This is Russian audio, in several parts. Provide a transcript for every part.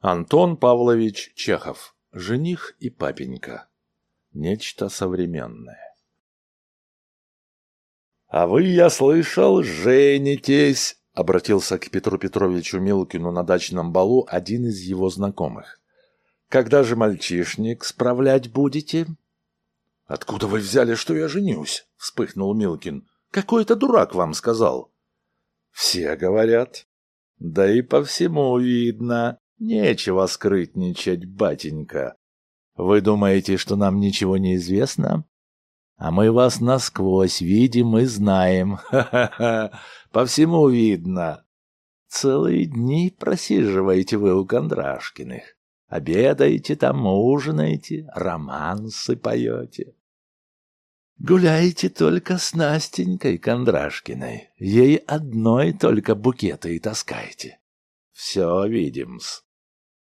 Антон Павлович Чехов. Жених и папенька. Нечто современное. «А вы, я слышал, женитесь!» — обратился к Петру Петровичу Милкину на дачном балу один из его знакомых. «Когда же мальчишник справлять будете?» «Откуда вы взяли, что я женюсь?» — вспыхнул Милкин. «Какой-то дурак вам сказал». «Все говорят». «Да и по всему видно. Нечего скрытничать, батенька. Вы думаете, что нам ничего не известно? А мы вас насквозь видим и знаем. Ха-ха-ха. По всему видно. Целые дни просиживаете вы у Кондрашкиных. Обедаете там, ужинаете, романсы поете. Гуляете только с Настенькой Кондрашкиной. Ей одной только букеты и таскаете. Все видим-с.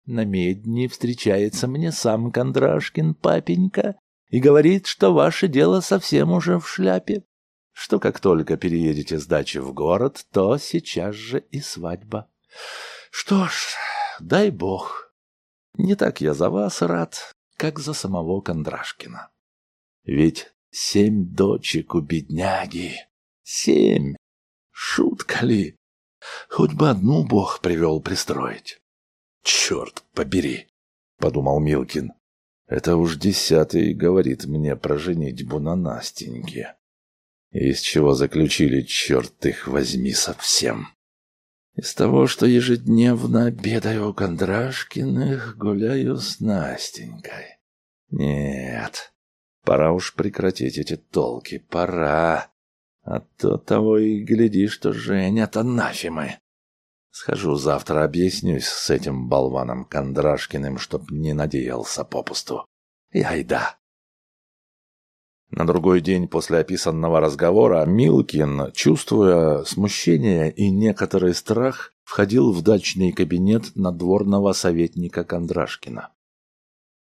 На медне встречается мне сам Кондрашкин папенька и говорит, что ваше дело совсем уже в шляпе, что как только переедете с дачи в город, то сейчас же и свадьба. Что ж, дай бог. Не так я за вас рад, как за самого Кондрашкина. Ведь семь дочек у бедняги. Семь. Шутка ли? Хоть бы одну бог привел пристроить. «Черт побери!» — подумал Милкин. «Это уж десятый говорит мне про женитьбу на Настеньке. Из чего заключили, черт их возьми, совсем?» Из того, что ежедневно обедаю у Кондрашкиных, гуляю с Настенькой. Нет, пора уж прекратить эти толки, пора. А то того и гляди, что женят анафемы. Схожу завтра объяснюсь с этим болваном Кондрашкиным, чтоб не надеялся попусту. И айда. На другой день после описанного разговора Милкин, чувствуя смущение и некоторый страх, входил в дачный кабинет надворного советника Кондрашкина.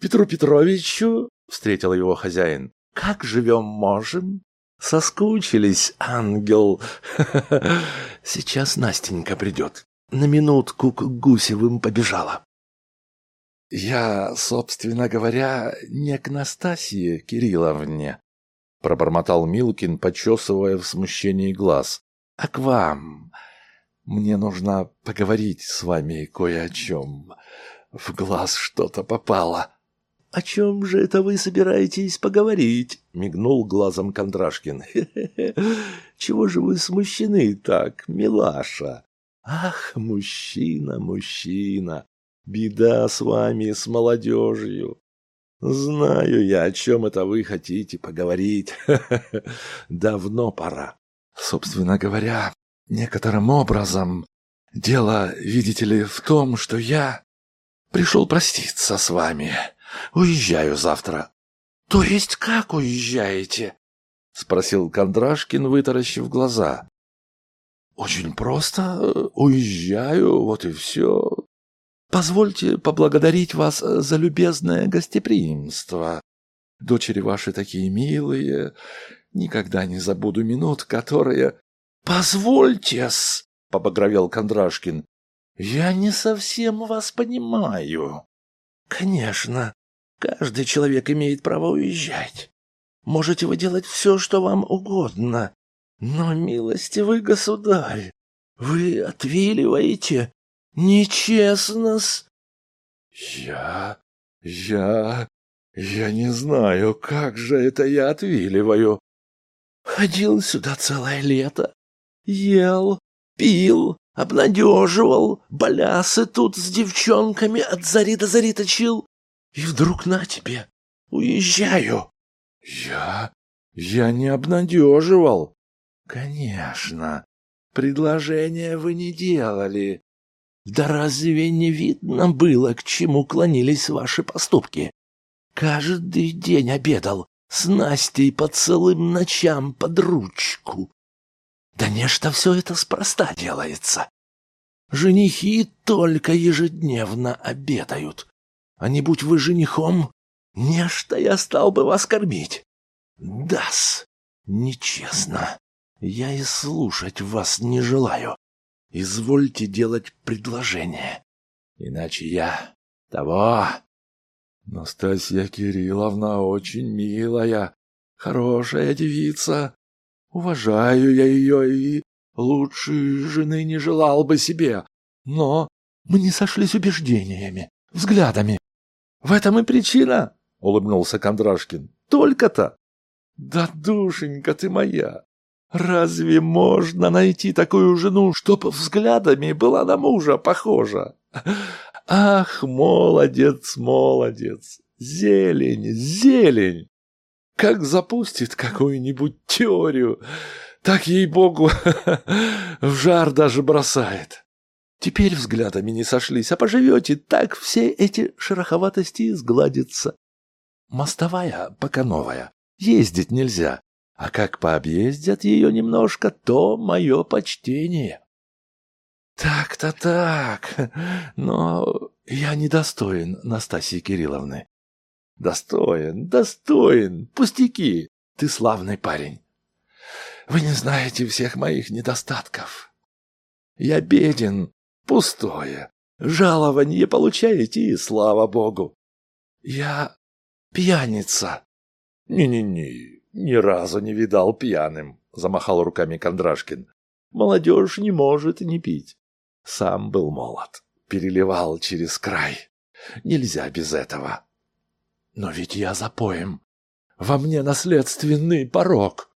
«Петру Петровичу», — встретил его хозяин, — «как живем можем? Соскучились, ангел. Сейчас Настенька придет на минутку к Гусевым побежала. «Я, собственно говоря, не к Настасье Кирилловне», — пробормотал Милкин, почесывая в смущении глаз, — «а к вам. Мне нужно поговорить с вами кое о чем. В глаз что-то попало». «О чем же это вы собираетесь поговорить?» — мигнул глазом Кондрашкин. «Хе -хе -хе. «Чего же вы смущены так, милаша?» Ах, мужчина, мужчина, беда с вами, с молодежью. Знаю я, о чем это вы хотите поговорить. Давно пора. Собственно говоря, некоторым образом, дело, видите ли, в том, что я пришел проститься с вами. Уезжаю завтра. То есть как уезжаете? Спросил Кондрашкин, вытаращив глаза. Очень просто. Уезжаю, вот и все. Позвольте поблагодарить вас за любезное гостеприимство. Дочери ваши такие милые. Никогда не забуду минут, которые... Позвольте-с, побагровел Кондрашкин. Я не совсем вас понимаю. Конечно, каждый человек имеет право уезжать. Можете вы делать все, что вам угодно. Но, милостивый государь, вы отвиливаете нечестно-с. Я... я... я не знаю, как же это я отвиливаю. Ходил сюда целое лето, ел, пил, обнадеживал, балясы тут с девчонками от зари до зари точил. И вдруг на тебе, уезжаю. Я... я не обнадеживал. Конечно. Предложение вы не делали. Да разве не видно было, к чему клонились ваши поступки? Каждый день обедал с Настей по целым ночам под ручку. Да нечто все это спроста делается. Женихи только ежедневно обедают. А не будь вы женихом, нечто я стал бы вас кормить. Дас, нечестно. Я и слушать вас не желаю. Извольте делать предложение. Иначе я Того. Настасья Кирилловна очень милая, хорошая девица. Уважаю я ее и лучшей жены не желал бы себе. Но мы не сошлись убеждениями, взглядами. В этом и причина, — улыбнулся Кондрашкин. Только-то. Да, душенька ты моя, разве можно найти такую жену, чтоб взглядами была на мужа похожа? Ах, молодец, молодец, зелень, зелень! Как запустит какую-нибудь теорию, так, ей-богу, в жар даже бросает. Теперь взглядами не сошлись, а поживете, так все эти шероховатости сгладятся. Мостовая пока новая, ездить нельзя, а как пообъездят ее немножко, то мое почтение. Так-то так, но я недостоин Настасьи Кирилловны. Достоин, достоин, пустяки, ты славный парень. Вы не знаете всех моих недостатков. Я беден, пустое, жалование получаете, и слава богу. Я пьяница. Не-не-не, ни разу не видал пьяным, замахал руками Кондрашкин. Молодежь не может не пить. Сам был молод, переливал через край. Нельзя без этого. Но ведь я запоем. Во мне наследственный порог.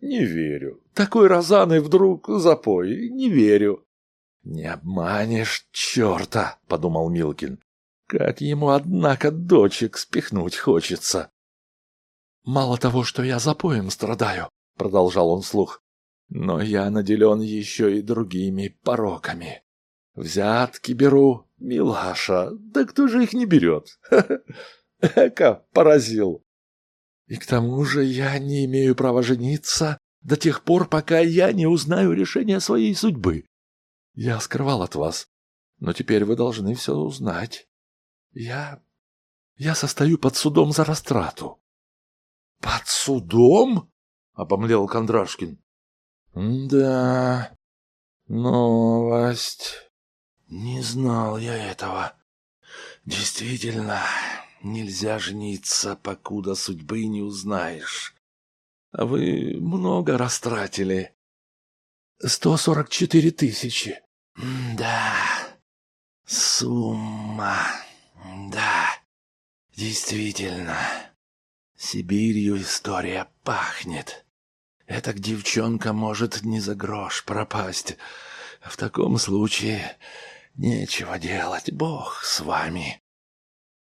Не верю. Такой розаный вдруг запой. Не верю. Не обманешь черта, подумал Милкин. Как ему, однако, дочек спихнуть хочется. Мало того, что я запоем страдаю, продолжал он слух, но я наделен еще и другими пороками. Взятки беру, милаша, да кто же их не берет? Эка поразил. И к тому же я не имею права жениться до тех пор, пока я не узнаю решение своей судьбы. Я скрывал от вас, но теперь вы должны все узнать. Я... я состою под судом за растрату. — Под судом? — обомлел Кондрашкин. — Да, новость. Не знал я этого. Действительно, нельзя жениться, покуда судьбы не узнаешь. А вы много растратили. Сто сорок четыре тысячи. Да, сумма. Да, действительно. Сибирью история пахнет. Эта девчонка может не за грош пропасть. В таком случае Нечего делать, бог с вами.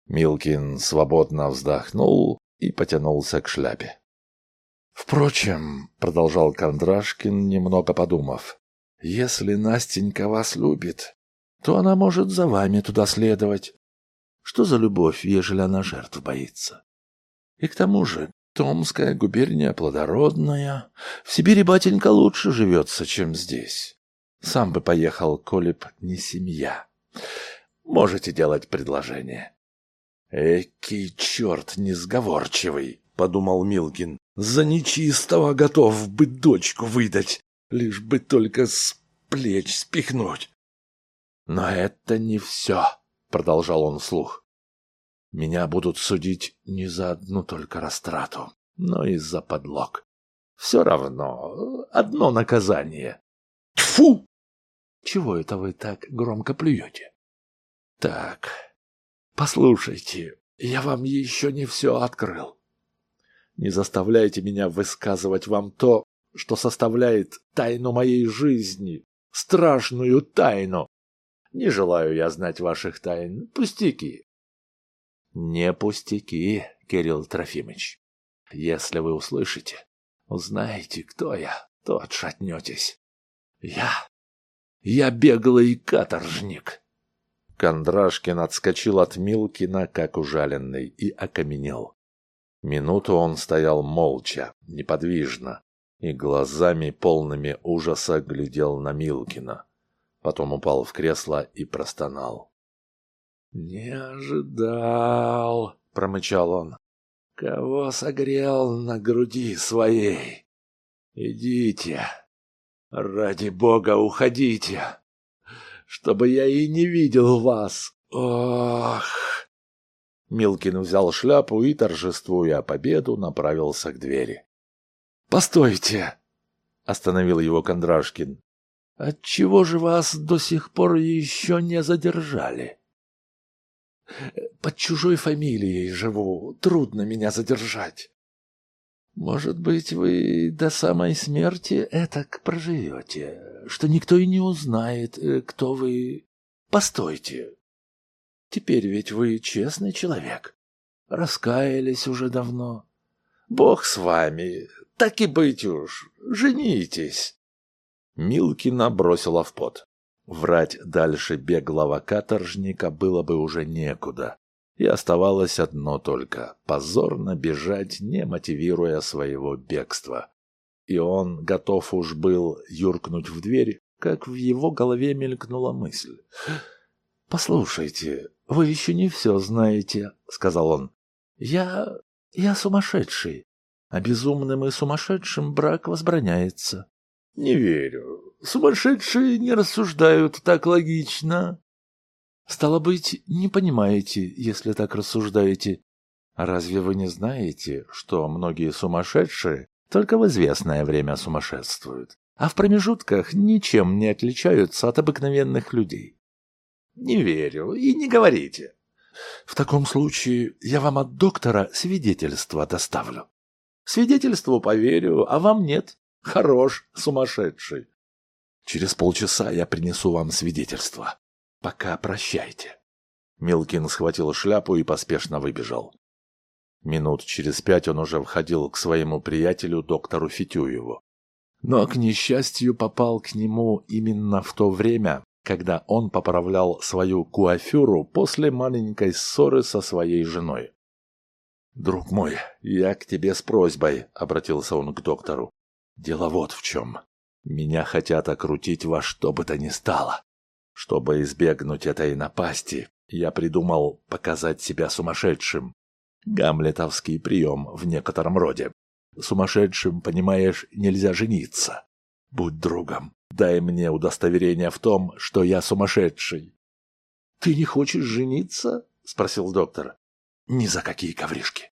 Милкин свободно вздохнул и потянулся к шляпе. Впрочем, продолжал Кондрашкин, немного подумав, если Настенька вас любит, то она может за вами туда следовать. Что за любовь, ежели она жертв боится? И к тому же, Томская губерния плодородная, в Сибири батенька лучше живется, чем здесь. Сам бы поехал, коли б не семья. Можете делать предложение. Экий черт несговорчивый, подумал Милкин. За нечистого готов бы дочку выдать, лишь бы только с плеч спихнуть. Но это не все, продолжал он вслух. Меня будут судить не за одну только растрату, но и за подлог. Все равно одно наказание. Тфу! Чего это вы так громко плюете? Так, послушайте, я вам еще не все открыл. Не заставляйте меня высказывать вам то, что составляет тайну моей жизни, страшную тайну. Не желаю я знать ваших тайн. Пустяки. Не пустяки, Кирилл Трофимович. Если вы услышите, узнаете, кто я, то отшатнетесь. Я я беглый каторжник. Кондрашкин отскочил от Милкина, как ужаленный, и окаменел. Минуту он стоял молча, неподвижно, и глазами полными ужаса глядел на Милкина. Потом упал в кресло и простонал. «Не ожидал», — промычал он, — «кого согрел на груди своей. Идите, Ради бога, уходите, чтобы я и не видел вас. Ох! Милкин взял шляпу и, торжествуя победу, направился к двери. «Постойте!» — остановил его Кондрашкин. «Отчего же вас до сих пор еще не задержали?» «Под чужой фамилией живу, трудно меня задержать». «Может быть, вы до самой смерти этак проживете, что никто и не узнает, э, кто вы...» «Постойте, Теперь ведь вы честный человек. Раскаялись уже давно. Бог с вами, так и быть уж, женитесь. Милкина бросила в пот. Врать дальше беглого каторжника было бы уже некуда. И оставалось одно только — позорно бежать, не мотивируя своего бегства. И он готов уж был юркнуть в дверь, как в его голове мелькнула мысль. «Послушайте, вы еще не все знаете», — сказал он. «Я... я сумасшедший, а безумным и сумасшедшим брак возбраняется». «Не верю. Сумасшедшие не рассуждают так логично». «Стало быть, не понимаете, если так рассуждаете. Разве вы не знаете, что многие сумасшедшие только в известное время сумасшествуют, а в промежутках ничем не отличаются от обыкновенных людей?» Не верю и не говорите. В таком случае я вам от доктора свидетельство доставлю. Свидетельству поверю, а вам нет. Хорош, сумасшедший. Через полчаса я принесу вам свидетельство. Пока прощайте. Милкин схватил шляпу и поспешно выбежал. Минут через пять он уже входил к своему приятелю, доктору Фитюеву. Но, к несчастью, попал к нему именно в то время, когда он поправлял свою куафюру после маленькой ссоры со своей женой. «Друг мой, я к тебе с просьбой», — обратился он к доктору. «Дело вот в чем. Меня хотят окрутить во что бы то ни стало. Чтобы избегнуть этой напасти, я придумал показать себя сумасшедшим. Гамлетовский прием в некотором роде. Сумасшедшим, понимаешь, нельзя жениться. Будь другом, дай мне удостоверение в том, что я сумасшедший. — Ты не хочешь жениться? — спросил доктор. — Ни за какие ковришки. —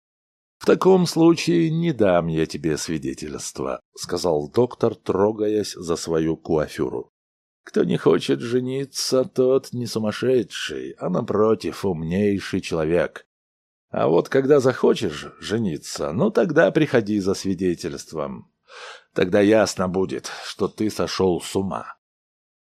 В таком случае не дам я тебе свидетельства, — сказал доктор, трогаясь за свою куафюру. — Кто не хочет жениться, тот не сумасшедший, а, напротив, умнейший человек. А вот когда захочешь жениться, ну тогда приходи за свидетельством. Тогда ясно будет, что ты сошел с ума.